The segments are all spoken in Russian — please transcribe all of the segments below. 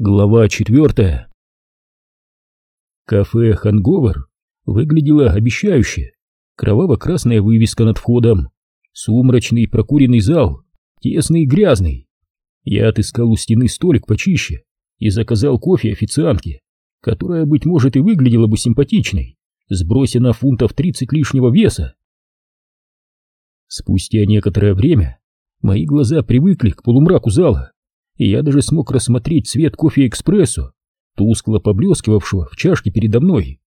Глава четвертая. Кафе «Ханговер» выглядело обещающе. Кроваво-красная вывеска над входом, сумрачный прокуренный зал, тесный и грязный. Я отыскал у стены столик почище и заказал кофе официантке, которая, быть может, и выглядела бы симпатичной, сброся на фунтов 30 лишнего веса. Спустя некоторое время мои глаза привыкли к полумраку зала и я даже смог рассмотреть цвет кофе-экспрессо, тускло поблескивавшего в чашке передо мной.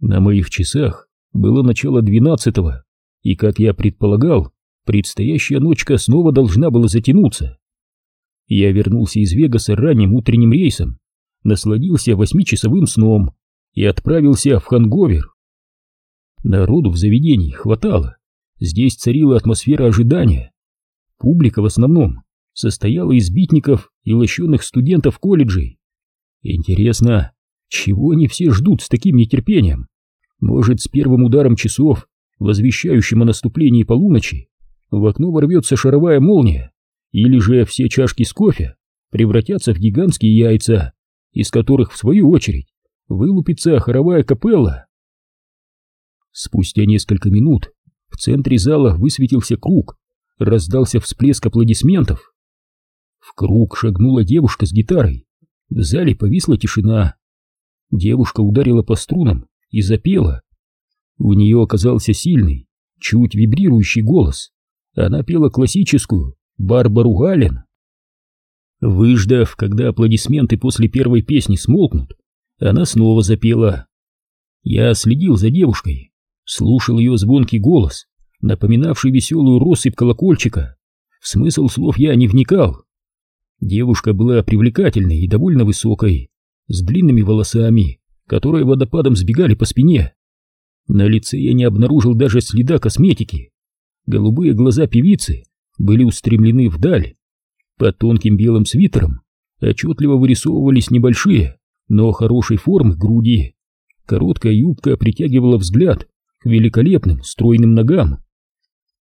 На моих часах было начало двенадцатого, и, как я предполагал, предстоящая ночка снова должна была затянуться. Я вернулся из Вегаса ранним утренним рейсом, насладился восьмичасовым сном и отправился в Ханговер. Народу в заведении хватало, здесь царила атмосфера ожидания. Публика в основном состояла из битников и лощенных студентов колледжей. Интересно, чего они все ждут с таким нетерпением? Может, с первым ударом часов, возвещающим о наступлении полуночи, в окно ворвется шаровая молния, или же все чашки с кофе превратятся в гигантские яйца, из которых, в свою очередь, вылупится хоровая капелла. Спустя несколько минут в центре зала высветился круг, раздался всплеск аплодисментов. В круг шагнула девушка с гитарой. В зале повисла тишина. Девушка ударила по струнам и запела. У нее оказался сильный, чуть вибрирующий голос. Она пела классическую Барбару Галлен. Выждав, когда аплодисменты после первой песни смолкнут, она снова запела. Я следил за девушкой, слушал ее звонкий голос, напоминавший веселую россыпь колокольчика. В смысл слов я не вникал, Девушка была привлекательной и довольно высокой, с длинными волосами, которые водопадом сбегали по спине. На лице я не обнаружил даже следа косметики. Голубые глаза певицы были устремлены вдаль. Под тонким белым свитером отчетливо вырисовывались небольшие, но хорошей формы груди. Короткая юбка притягивала взгляд к великолепным стройным ногам.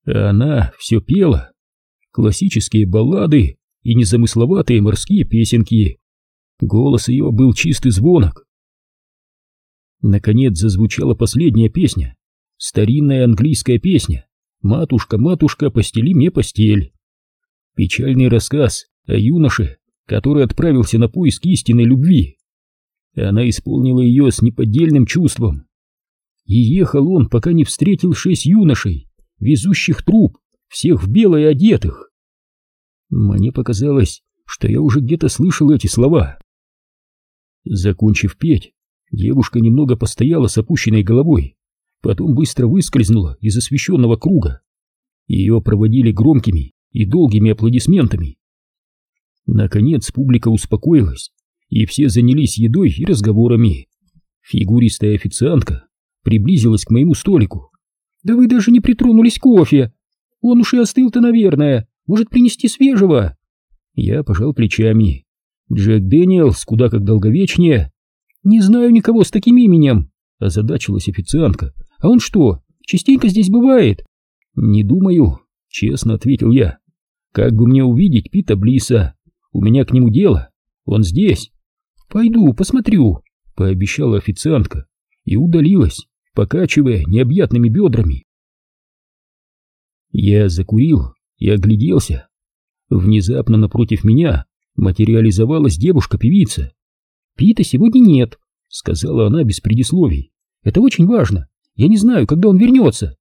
А она все пела. Классические баллады и незамысловатые морские песенки. Голос ее был чистый звонок. Наконец зазвучала последняя песня, старинная английская песня «Матушка, матушка, постели мне постель». Печальный рассказ о юноше, который отправился на поиск истинной любви. Она исполнила ее с неподдельным чувством. И ехал он, пока не встретил шесть юношей, везущих труп, всех в белое одетых. Мне показалось, что я уже где-то слышал эти слова. Закончив петь, девушка немного постояла с опущенной головой, потом быстро выскользнула из освещенного круга. Ее проводили громкими и долгими аплодисментами. Наконец публика успокоилась, и все занялись едой и разговорами. Фигуристая официантка приблизилась к моему столику. «Да вы даже не притронулись кофе! Он уж и остыл-то, наверное!» Может, принести свежего?» Я пожал плечами. «Джек Дэниелс куда как долговечнее». «Не знаю никого с таким именем», — озадачилась официантка. «А он что, частенько здесь бывает?» «Не думаю», — честно ответил я. «Как бы мне увидеть Пита Блиса? У меня к нему дело. Он здесь». «Пойду, посмотрю», — пообещала официантка и удалилась, покачивая необъятными бедрами. Я закурил и огляделся. Внезапно напротив меня материализовалась девушка-певица. «Пита сегодня нет», — сказала она без предисловий. «Это очень важно. Я не знаю, когда он вернется».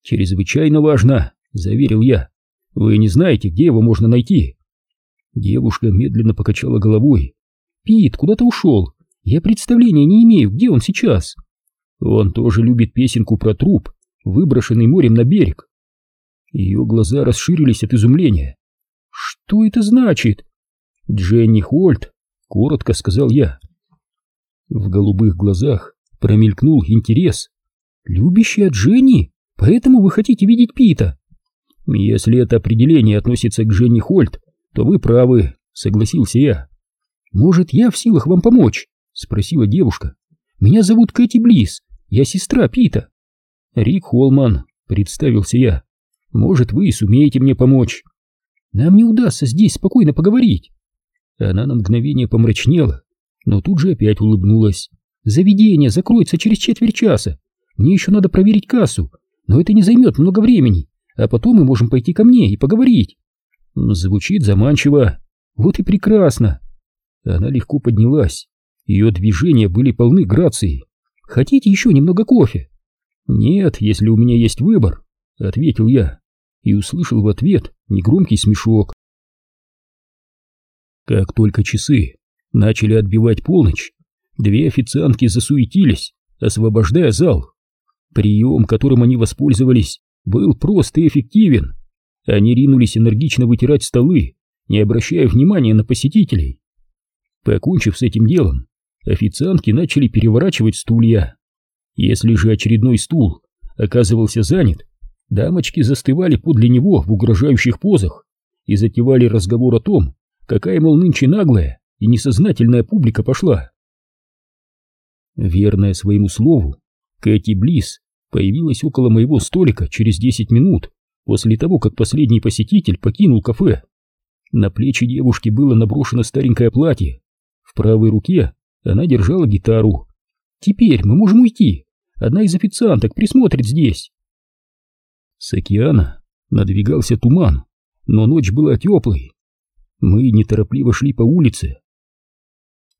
«Чрезвычайно важно», — заверил я. «Вы не знаете, где его можно найти?» Девушка медленно покачала головой. «Пит куда-то ушел. Я представления не имею, где он сейчас». «Он тоже любит песенку про труп, выброшенный морем на берег. Ее глаза расширились от изумления. «Что это значит?» «Дженни Хольт», — коротко сказал я. В голубых глазах промелькнул интерес. «Любящая Дженни? Поэтому вы хотите видеть Пита?» «Если это определение относится к Дженни Хольт, то вы правы», — согласился я. «Может, я в силах вам помочь?» — спросила девушка. «Меня зовут Кэти Близ, я сестра Пита». «Рик Холман», — представился я. Может, вы и сумеете мне помочь. Нам не удастся здесь спокойно поговорить. Она на мгновение помрачнела, но тут же опять улыбнулась. «Заведение закроется через четверть часа. Мне еще надо проверить кассу, но это не займет много времени, а потом мы можем пойти ко мне и поговорить». Звучит заманчиво. Вот и прекрасно. Она легко поднялась. Ее движения были полны грации. «Хотите еще немного кофе?» «Нет, если у меня есть выбор», — ответил я и услышал в ответ негромкий смешок. Как только часы начали отбивать полночь, две официантки засуетились, освобождая зал. Прием, которым они воспользовались, был прост и эффективен. Они ринулись энергично вытирать столы, не обращая внимания на посетителей. Покончив с этим делом, официантки начали переворачивать стулья. Если же очередной стул оказывался занят, дамочки застывали подле него в угрожающих позах и затевали разговор о том, какая, мол, нынче наглая и несознательная публика пошла. Верная своему слову, Кэти Близ появилась около моего столика через 10 минут после того, как последний посетитель покинул кафе. На плечи девушки было наброшено старенькое платье. В правой руке она держала гитару. «Теперь мы можем уйти. Одна из официанток присмотрит здесь». С океана надвигался туман, но ночь была теплой. Мы неторопливо шли по улице.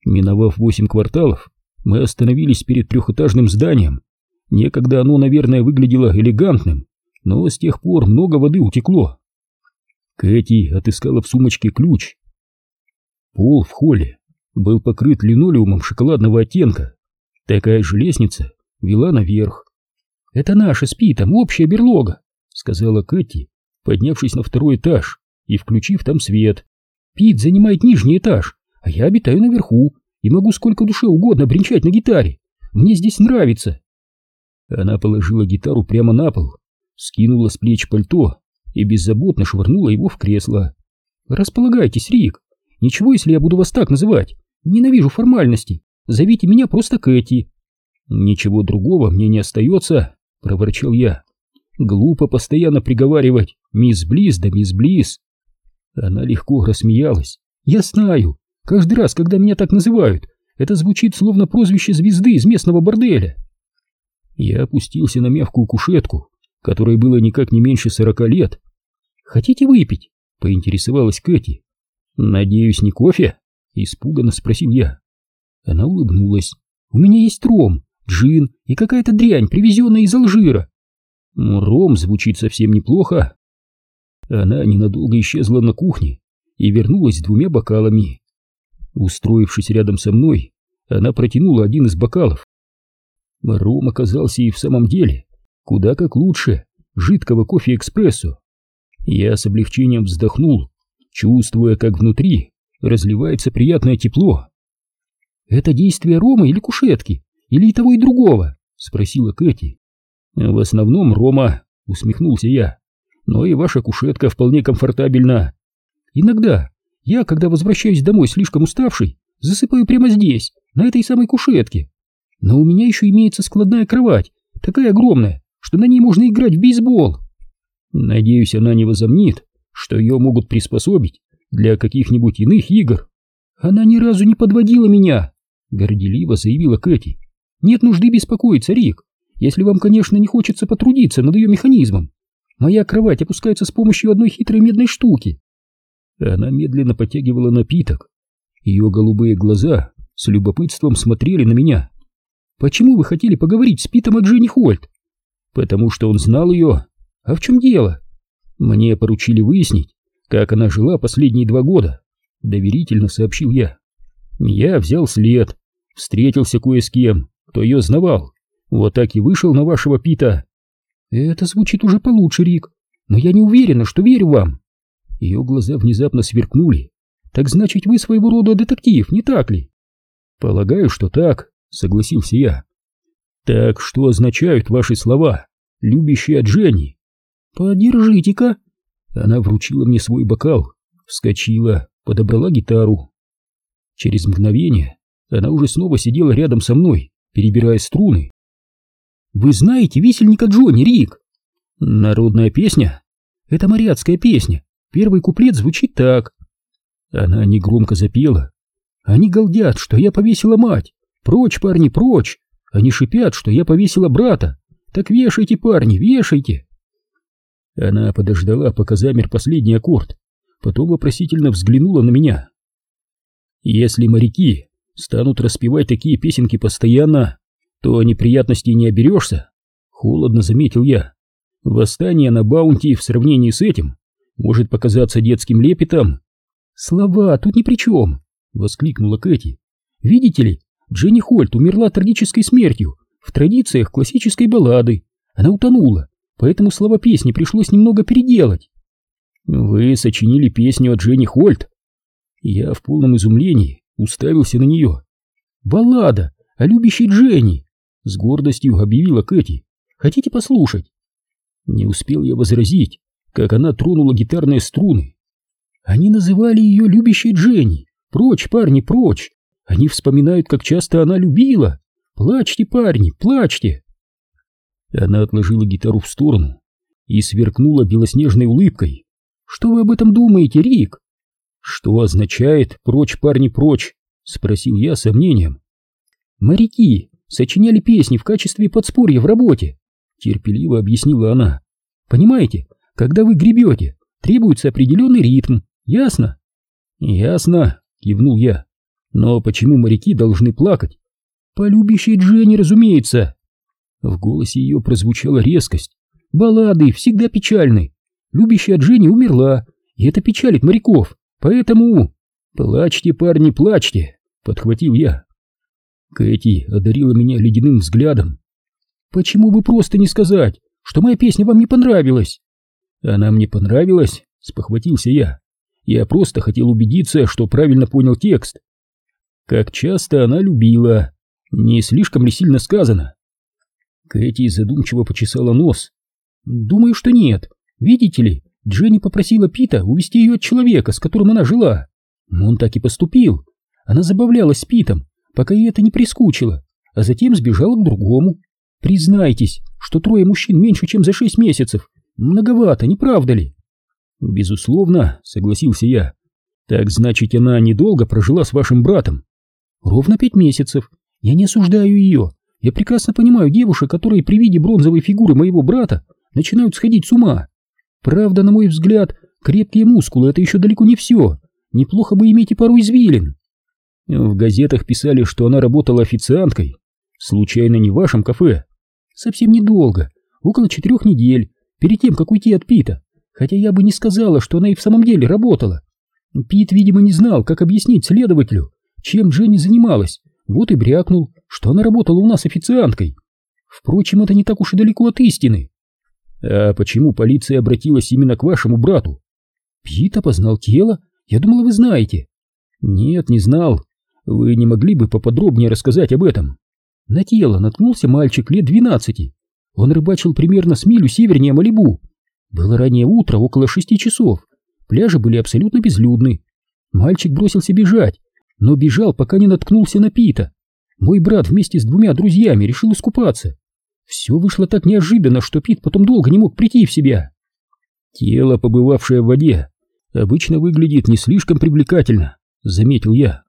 Миновав восемь кварталов, мы остановились перед трехэтажным зданием. Некогда оно, наверное, выглядело элегантным, но с тех пор много воды утекло. Кэти отыскала в сумочке ключ. Пол в холле был покрыт линолеумом шоколадного оттенка. Такая же лестница вела наверх. «Это наша с Питом общая берлога», — сказала Кэти, поднявшись на второй этаж и включив там свет. «Пит занимает нижний этаж, а я обитаю наверху и могу сколько душе угодно бренчать на гитаре. Мне здесь нравится». Она положила гитару прямо на пол, скинула с плеч пальто и беззаботно швырнула его в кресло. «Располагайтесь, Рик. Ничего, если я буду вас так называть. Ненавижу формальности. Зовите меня просто Кэти». «Ничего другого мне не остается», — проворчал я. «Глупо постоянно приговаривать «Мисс Близ да мисс Близ». Она легко рассмеялась. «Я знаю. Каждый раз, когда меня так называют, это звучит словно прозвище звезды из местного борделя». Я опустился на мягкую кушетку, которой было никак не меньше сорока лет. «Хотите выпить?» — поинтересовалась Кэти. «Надеюсь, не кофе?» — испуганно спросил я. Она улыбнулась. «У меня есть ром, джин и какая-то дрянь, привезенная из Алжира». «Ром звучит совсем неплохо». Она ненадолго исчезла на кухне и вернулась с двумя бокалами. Устроившись рядом со мной, она протянула один из бокалов. Ром оказался и в самом деле куда как лучше жидкого кофе-экспрессо. Я с облегчением вздохнул, чувствуя, как внутри разливается приятное тепло. «Это действие рома или кушетки? Или и того, и другого?» — спросила Кэти. «В основном рома», — усмехнулся я. «Но и ваша кушетка вполне комфортабельна. Иногда я, когда возвращаюсь домой слишком уставший, засыпаю прямо здесь, на этой самой кушетке. Но у меня еще имеется складная кровать, такая огромная, что на ней можно играть в бейсбол. Надеюсь, она не возомнит, что ее могут приспособить для каких-нибудь иных игр. Она ни разу не подводила меня, горделиво заявила Кэти. Нет нужды беспокоиться, Рик, если вам, конечно, не хочется потрудиться над ее механизмом. Моя кровать опускается с помощью одной хитрой медной штуки. Она медленно подтягивала напиток. Ее голубые глаза с любопытством смотрели на меня. «Почему вы хотели поговорить с Питом о Дженни Хольт?» потому что он знал ее. А в чем дело? Мне поручили выяснить, как она жила последние два года, доверительно сообщил я. Я взял след, встретился кое с кем, кто ее знавал. Вот так и вышел на вашего Пита. Это звучит уже получше, Рик, но я не уверена, что верю вам. Ее глаза внезапно сверкнули. Так значит, вы своего рода детектив, не так ли? Полагаю, что так, согласился я. Так что означают ваши слова, любящая Дженни? Подержите-ка. Она вручила мне свой бокал, вскочила, подобрала гитару. Через мгновение она уже снова сидела рядом со мной, перебирая струны. Вы знаете висельника Джонни, Рик? Народная песня? Это моряцкая песня. Первый куплет звучит так. Она негромко запела. Они галдят, что я повесила мать. Прочь, парни, прочь. Они шипят, что я повесила брата. Так вешайте, парни, вешайте. Она подождала, пока замер последний аккорд, потом вопросительно взглянула на меня. Если моряки станут распевать такие песенки постоянно, то неприятностей не оберешься, холодно заметил я. Восстание на баунти в сравнении с этим может показаться детским лепетом. Слова тут ни при чем, воскликнула Кэти. Видите ли, Дженни Хольт умерла трагической смертью в традициях классической баллады. Она утонула, поэтому слова песни пришлось немного переделать. Вы сочинили песню о Дженни Хольт? Я в полном изумлении уставился на нее. Баллада о любящей Дженни, с гордостью объявила Кэти. Хотите послушать? Не успел я возразить, как она тронула гитарные струны. Они называли ее любящей Дженни. Прочь, парни, прочь. Они вспоминают, как часто она любила. Плачьте, парни, плачьте. Она отложила гитару в сторону и сверкнула белоснежной улыбкой. Что вы об этом думаете, Рик? Что означает «прочь, парни, прочь»? Спросил я сомнением. Моряки сочиняли песни в качестве подспорья в работе, терпеливо объяснила она. Понимаете, когда вы гребете, требуется определенный ритм, ясно? Ясно, кивнул я. Но почему моряки должны плакать? По любящей Дженни, разумеется. В голосе ее прозвучала резкость. Баллады всегда печальны. Любящая Дженни умерла, и это печалит моряков. Поэтому... Плачьте, парни, плачьте, подхватил я. Кэти одарила меня ледяным взглядом. Почему бы просто не сказать, что моя песня вам не понравилась? Она мне понравилась, спохватился я. Я просто хотел убедиться, что правильно понял текст. Как часто она любила. Не слишком ли сильно сказано? Кэти задумчиво почесала нос. Думаю, что нет. Видите ли, Дженни попросила Пита увести ее от человека, с которым она жила. Он так и поступил. Она забавлялась с Питом, пока ей это не прискучило, а затем сбежала к другому. Признайтесь, что трое мужчин меньше, чем за шесть месяцев. Многовато, не правда ли? Безусловно, согласился я. Так значит, она недолго прожила с вашим братом. Ровно пять месяцев. Я не осуждаю ее. Я прекрасно понимаю девушек, которые при виде бронзовой фигуры моего брата начинают сходить с ума. Правда, на мой взгляд, крепкие мускулы — это еще далеко не все. Неплохо бы иметь и пару извилин. В газетах писали, что она работала официанткой. Случайно не в вашем кафе? Совсем недолго, около четырех недель, перед тем, как уйти от Пита. Хотя я бы не сказала, что она и в самом деле работала. Пит, видимо, не знал, как объяснить следователю, чем Дженни занималась, вот и брякнул, что она работала у нас официанткой. Впрочем, это не так уж и далеко от истины. А почему полиция обратилась именно к вашему брату? Пит опознал тело? Я думала, вы знаете. Нет, не знал. Вы не могли бы поподробнее рассказать об этом? На тело наткнулся мальчик лет двенадцати. Он рыбачил примерно с милю севернее Малибу. Было раннее утро, около шести часов. Пляжи были абсолютно безлюдны. Мальчик бросился бежать, но бежал, пока не наткнулся на Пита. Мой брат вместе с двумя друзьями решил искупаться. Все вышло так неожиданно, что Пит потом долго не мог прийти в себя. Тело, побывавшее в воде, обычно выглядит не слишком привлекательно, заметил я.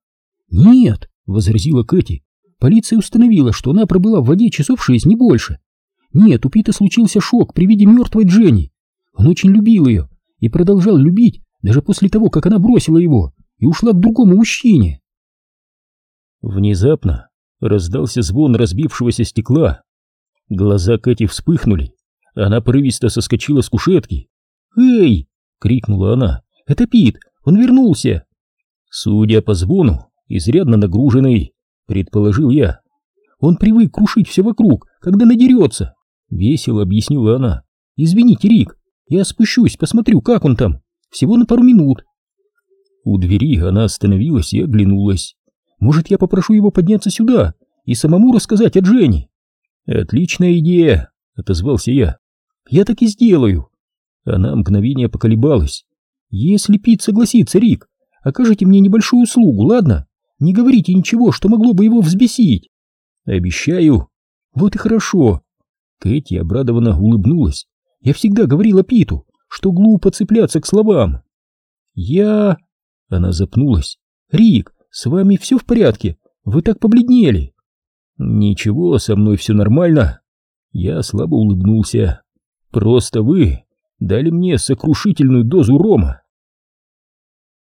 Нет, возразила Кэти. Полиция установила, что она пробыла в воде часов шесть, не больше. Нет, у Пита случился шок при виде мертвой Дженни. Он очень любил ее и продолжал любить даже после того, как она бросила его и ушла к другому мужчине. Внезапно раздался звон разбившегося стекла. Глаза Кэти вспыхнули. Она порывисто соскочила с кушетки. «Эй!» — крикнула она. «Это Пит! Он вернулся!» Судя по звону, изрядно нагруженный, предположил я. «Он привык крушить все вокруг, когда надерется!» Весело объяснила она. «Извините, Рик, я спущусь, посмотрю, как он там. Всего на пару минут». У двери она остановилась и оглянулась. Может, я попрошу его подняться сюда и самому рассказать о Дженни? Отличная идея, отозвался я. Я так и сделаю. Она мгновение поколебалась. Если Пит согласится, Рик, окажите мне небольшую услугу, ладно? Не говорите ничего, что могло бы его взбесить. Обещаю. Вот и хорошо. Кэти обрадованно улыбнулась. Я всегда говорила Питу, что глупо цепляться к словам. Я... Она запнулась. «Рик, с вами все в порядке? Вы так побледнели!» «Ничего, со мной все нормально!» Я слабо улыбнулся. «Просто вы дали мне сокрушительную дозу рома!»